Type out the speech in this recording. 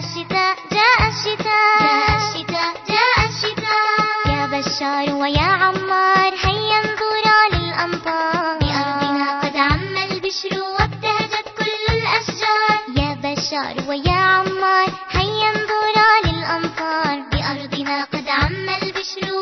الشتاء جاء الشتاء جاء الشتاء. جاء الشتاء يا بشار ويا عمار هيا انظرا للأمطار بأرضنا قد عم البشر وابتهجت كل الأشجار. يا بشار ويا عمار هيا انظرا للأمطار بأرضنا قد عم البشر